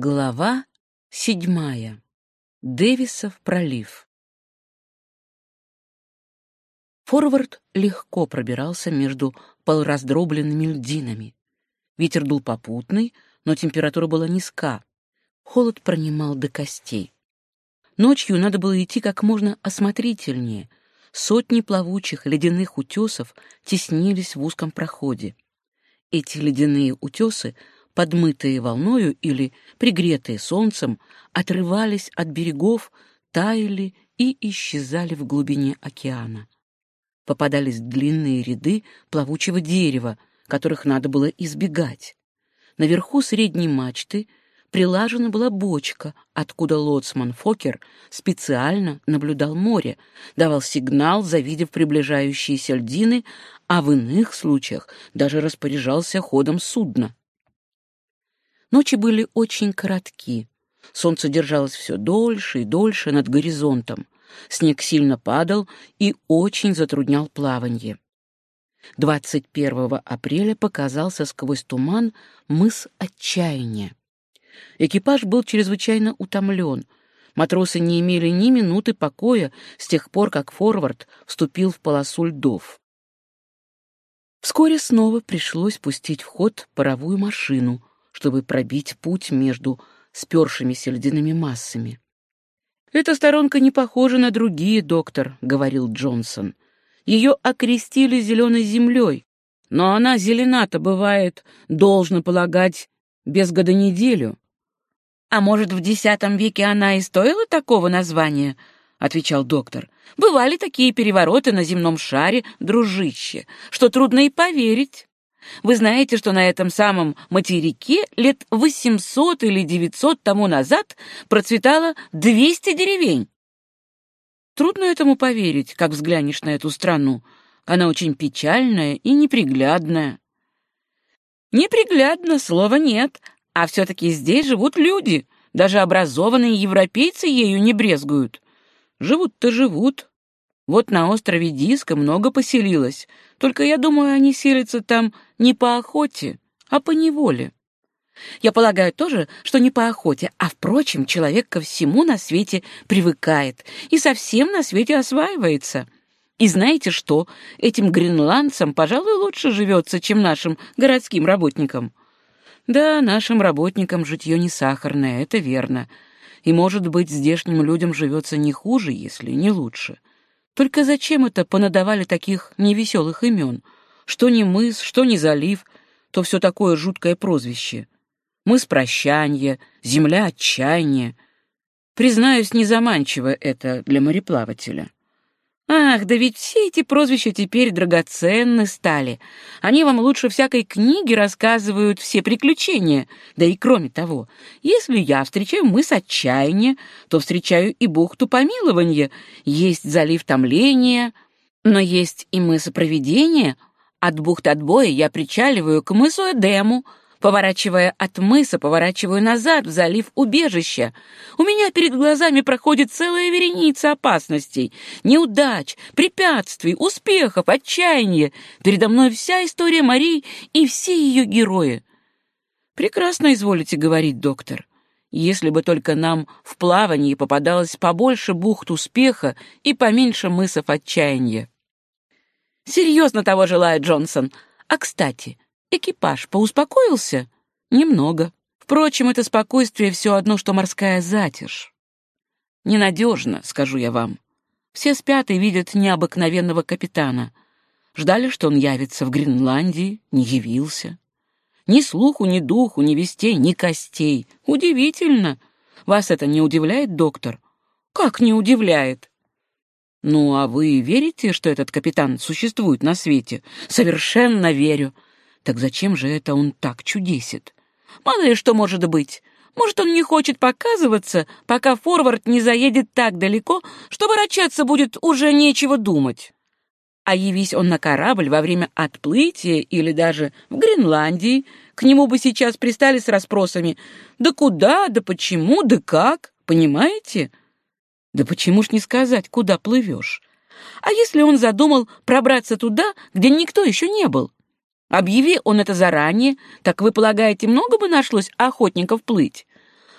Глава седьмая. Дэвисов пролив. Форвард легко пробирался между полураздробленными льдинами. Ветер дул попутный, но температура была низка. Холод пронимал до костей. Ночью надо было идти как можно осмотрительнее. Сотни плавучих ледяных утесов теснились в узком проходе. Эти ледяные утесы — подмытые волною или пригретые солнцем, отрывались от берегов, таяли и исчезали в глубине океана. Попадались длинные ряды плавучего дерева, которых надо было избегать. Наверху средней мачты прилажена была бочка, откуда лоцман Фокер специально наблюдал море, давал сигнал, завидев приближающиеся льдины, а в иных случаях даже распоряжался ходом судна. Ночи были очень коротки. Солнце держалось все дольше и дольше над горизонтом. Снег сильно падал и очень затруднял плавание. 21 апреля показался сквозь туман мыс Отчаяния. Экипаж был чрезвычайно утомлен. Матросы не имели ни минуты покоя с тех пор, как форвард вступил в полосу льдов. Вскоре снова пришлось пустить в ход паровую машину, чтобы пробить путь между спершимися ледяными массами. «Эта сторонка не похожа на другие, доктор», — говорил Джонсон. «Ее окрестили зеленой землей, но она зелена-то бывает, должно полагать, без года неделю». «А может, в X веке она и стоила такого названия?» — отвечал доктор. «Бывали такие перевороты на земном шаре, дружище, что трудно и поверить». Вы знаете, что на этом самом материке лет 800 или 900 тому назад процветало 200 деревень? Трудно этому поверить, как взглянешь на эту страну. Она очень печальная и неприглядная. Неприглядно, слова нет, а все-таки здесь живут люди. Даже образованные европейцы ею не брезгуют. Живут-то живут. Вот на острове Диска много поселилось, только я думаю, они селятся там не по охоте, а по неволе. Я полагаю тоже, что не по охоте, а, впрочем, человек ко всему на свете привыкает и совсем на свете осваивается. И знаете что, этим гренландцам, пожалуй, лучше живется, чем нашим городским работникам. Да, нашим работникам житье не сахарное, это верно. И, может быть, здешним людям живется не хуже, если не лучше. Только зачем это понадавали таких невеселых имен? Что ни мыс, что ни залив, то все такое жуткое прозвище. Мыс прощанья, земля отчаяния. Признаюсь, незаманчиво это для мореплавателя. Ах, да ведь все эти прозвища теперь драгоценны стали. Они вам лучше всякой книги рассказывают все приключения. Да и кроме того, если я встречаю мыс отчаяния, то встречаю и бухту помилования. Есть залив томления, но есть и мыс провидения. От бухты отбоя я причаливаю к мысу Эдему — Поворачивая от мыса, поворачиваю назад в залив убежища. У меня перед глазами проходит целая вереница опасностей, неудач, препятствий, успехов, отчаяния. Передо мной вся история Марии и все ее герои. Прекрасно изволите говорить, доктор. Если бы только нам в плавании попадалось побольше бухт успеха и поменьше мысов отчаяния. Серьезно того желаю, Джонсон. А, кстати, Экипаж поуспокоился? Немного. Впрочем, это спокойствие все одно, что морская затишь. Ненадежно, скажу я вам. Все спят и видят необыкновенного капитана. Ждали, что он явится в Гренландии, не явился. Ни слуху, ни духу, ни вестей, ни костей. Удивительно. Вас это не удивляет, доктор? Как не удивляет? Ну, а вы верите, что этот капитан существует на свете? Совершенно верю. Так зачем же это он так чудесит? Мало ли что может быть. Может, он не хочет показываться, пока форвард не заедет так далеко, что ворочаться будет уже нечего думать. А явись он на корабль во время отплытия или даже в Гренландии, к нему бы сейчас пристали с расспросами «Да куда? Да почему? Да как?» Понимаете? Да почему ж не сказать, куда плывешь? А если он задумал пробраться туда, где никто еще не был? Объяви он это заранее, так вы полагаете, много бы нашлось охотников плыть?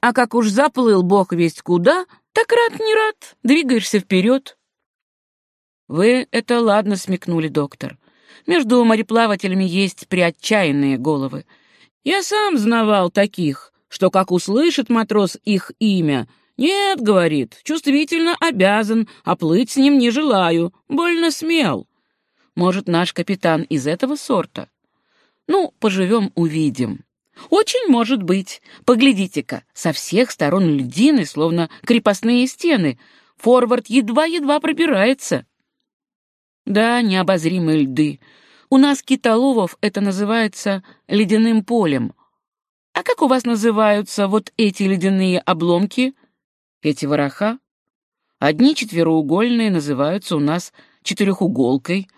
А как уж заплыл бог весть куда, так рад не рад, двигаешься вперед. Вы это ладно смекнули, доктор. Между мореплавателями есть приотчаянные головы. Я сам знавал таких, что как услышит матрос их имя, «Нет, — говорит, — чувствительно обязан, а плыть с ним не желаю, больно смел». Может, наш капитан из этого сорта? Ну, поживем, увидим. Очень может быть. Поглядите-ка, со всех сторон льдины, словно крепостные стены. Форвард едва-едва пробирается. Да, необозримые льды. У нас, китоловов, это называется ледяным полем. А как у вас называются вот эти ледяные обломки? Эти вороха? Одни четвероугольные называются у нас четырехуголкой,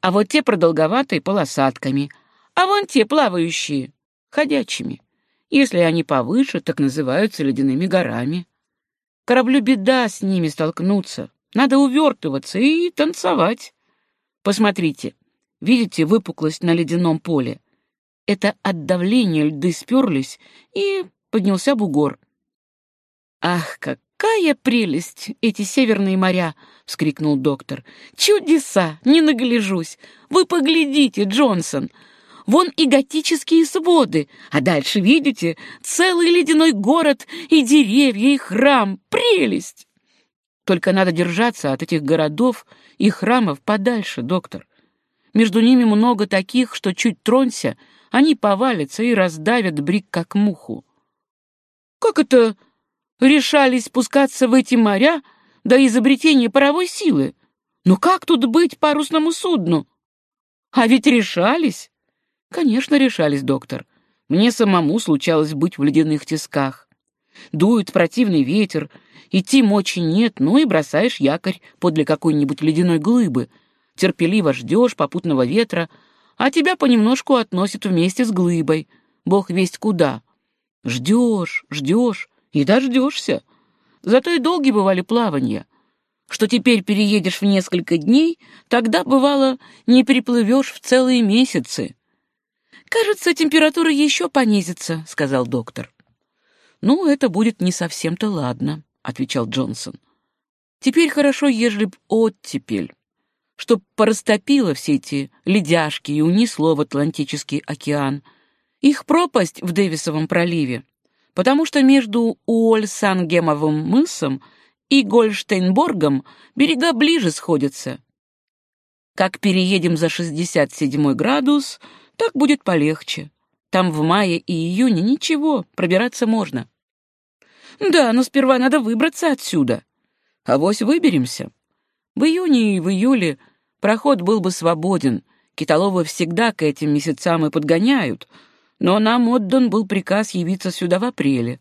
а вот те продолговатые — полосатками, а вон те плавающие — ходячими. Если они повыше, так называются ледяными горами. Кораблю беда с ними столкнуться. Надо увертываться и танцевать. Посмотрите, видите выпуклость на ледяном поле? Это от давления льды сперлись, и поднялся бугор. Ах, какая прелесть эти северные моря! — вскрикнул доктор. «Чудеса! Не нагляжусь! Вы поглядите, Джонсон! Вон и готические своды, а дальше, видите, целый ледяной город и деревья, и храм. Прелесть! Только надо держаться от этих городов и храмов подальше, доктор. Между ними много таких, что чуть тронься, они повалятся и раздавят брик, как муху. Как это решались спускаться в эти моря до изобретения паровой силы? Но как тут быть парусному судну? А ведь решались. Конечно, решались, доктор. Мне самому случалось быть в ледяных тисках. Дует противный ветер, идти мочи нет, ну и бросаешь якорь подле какой-нибудь ледяной глыбы. Терпеливо ждешь попутного ветра, а тебя понемножку относят вместе с глыбой. Бог весть куда. Ждешь, ждешь и дождешься. Зато и долгие бывали плавания. Что теперь переедешь в несколько дней, тогда, бывало, не переплывешь в целые месяцы. «Кажется, температура еще понизится», — сказал доктор. «Ну, это будет не совсем-то ладно», — отвечал Джонсон. «Теперь хорошо, ежели б оттепель, чтоб порастопило все эти ледяшки и унесло в Атлантический океан. Их пропасть в Дэвисовом проливе, потому что между Уольсангемовым мысом и Гольштейнборгом берега ближе сходятся. Как переедем за 67 градус, так будет полегче. Там в мае и июне ничего, пробираться можно. Да, но сперва надо выбраться отсюда. А вось выберемся. В июне и в июле проход был бы свободен. Китоловы всегда к этим месяцам и подгоняют. Но нам отдан был приказ явиться сюда в апреле.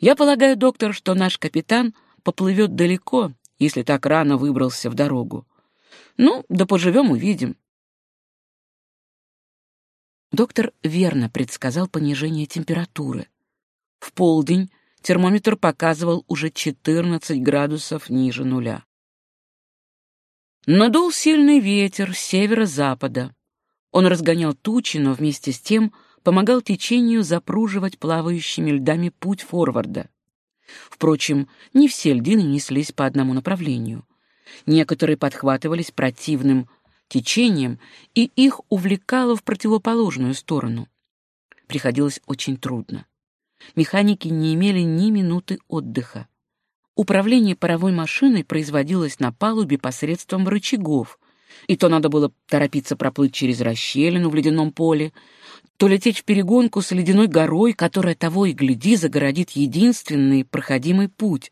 Я полагаю, доктор, что наш капитан поплывет далеко, если так рано выбрался в дорогу. Ну, да поживем, увидим. Доктор верно предсказал понижение температуры. В полдень термометр показывал уже 14 градусов ниже нуля. Надул сильный ветер с северо-запада. Он разгонял тучи, но вместе с тем помогал течению запруживать плавающими льдами путь форварда. Впрочем, не все льдины неслись по одному направлению. Некоторые подхватывались противным течением, и их увлекало в противоположную сторону. Приходилось очень трудно. Механики не имели ни минуты отдыха. Управление паровой машиной производилось на палубе посредством рычагов, и то надо было торопиться проплыть через расщелину в ледяном поле, то лететь в перегонку с ледяной горой, которая того и гляди загородит единственный проходимый путь,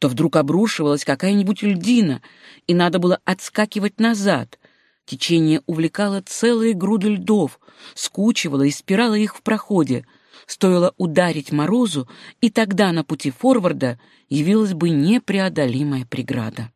то вдруг обрушивалась какая-нибудь льдина, и надо было отскакивать назад, Течение увлекало целые груды льдов, скучивало и спирало их в проходе. Стоило ударить морозу, и тогда на пути форварда явилась бы непреодолимая преграда.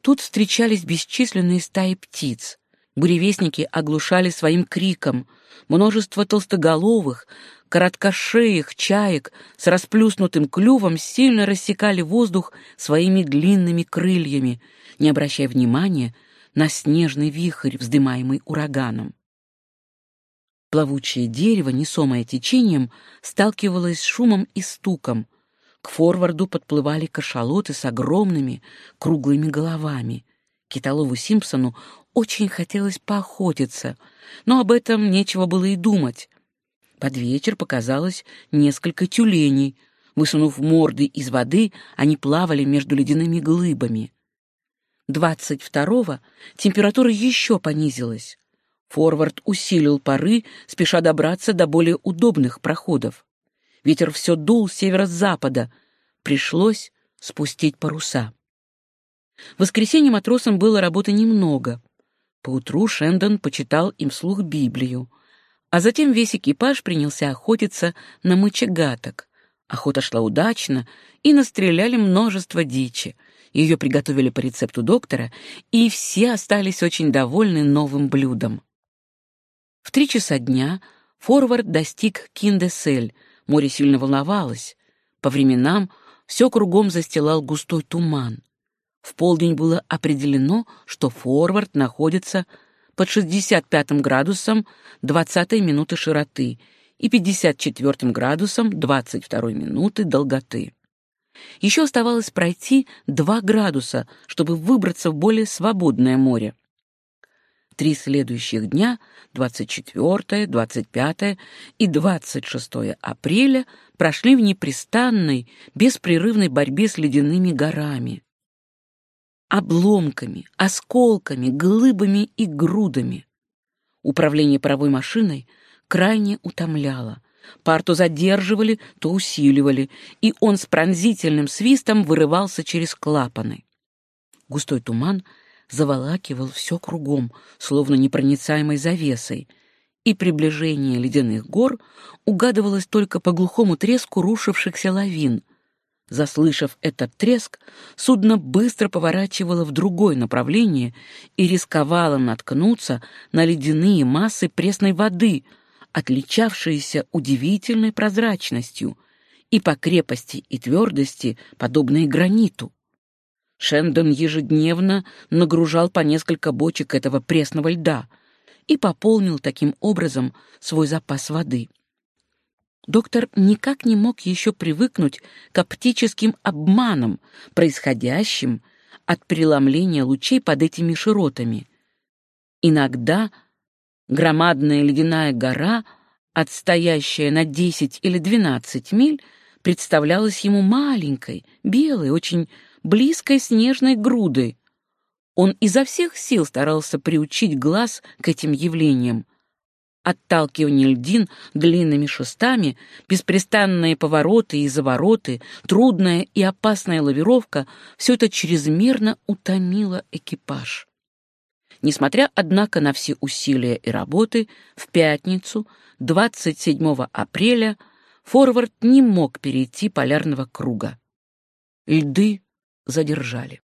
Тут встречались бесчисленные стаи птиц. Буревестники оглушали своим криком. Множество толстоголовых, короткошеих чаек с расплюснутым клювом сильно рассекали воздух своими длинными крыльями, не обращая внимания на снежный вихрь, вздымаемый ураганом. Плавучее дерево, несомое течением, сталкивалось с шумом и стуком. К форварду подплывали кашалоты с огромными круглыми головами. Китолову Симпсону очень хотелось поохотиться, но об этом нечего было и думать. Под вечер показалось несколько тюленей. Высунув морды из воды, они плавали между ледяными глыбами. Двадцать второго температура еще понизилась. Форвард усилил пары, спеша добраться до более удобных проходов. Ветер все дул с северо-запада. Пришлось спустить паруса. В воскресенье матросам было работы немного. Поутру Шендон почитал им вслух Библию, а затем весь экипаж принялся охотиться на мычегаток. Охота шла удачно, и настреляли множество дичи. Ее приготовили по рецепту доктора, и все остались очень довольны новым блюдом. В три часа дня форвард достиг Киндесель. Море сильно волновалось. По временам все кругом застилал густой туман. В полдень было определено, что форвард находится под 65 градусом 20 минуты широты и 54 градусом 22 минуты долготы. Еще оставалось пройти 2 градуса, чтобы выбраться в более свободное море. Три следующих дня, 24, 25 и 26 апреля, прошли в непрестанной, беспрерывной борьбе с ледяными горами обломками, осколками, глыбами и грудами. Управление паровой машиной крайне утомляло. Пар то задерживали, то усиливали, и он с пронзительным свистом вырывался через клапаны. Густой туман заволакивал все кругом, словно непроницаемой завесой, и приближение ледяных гор угадывалось только по глухому треску рушившихся лавин — Заслышав этот треск, судно быстро поворачивало в другое направление и рисковало наткнуться на ледяные массы пресной воды, отличавшиеся удивительной прозрачностью и по крепости и твердости, подобные граниту. Шендон ежедневно нагружал по несколько бочек этого пресного льда и пополнил таким образом свой запас воды. Доктор никак не мог еще привыкнуть к оптическим обманам, происходящим от преломления лучей под этими широтами. Иногда громадная ледяная гора, отстоящая на 10 или 12 миль, представлялась ему маленькой, белой, очень близкой снежной грудой. Он изо всех сил старался приучить глаз к этим явлениям, отталкивание льдин длинными шестами, беспрестанные повороты и завороты, трудная и опасная лавировка — все это чрезмерно утомило экипаж. Несмотря, однако, на все усилия и работы, в пятницу, 27 апреля, форвард не мог перейти полярного круга. Льды задержали.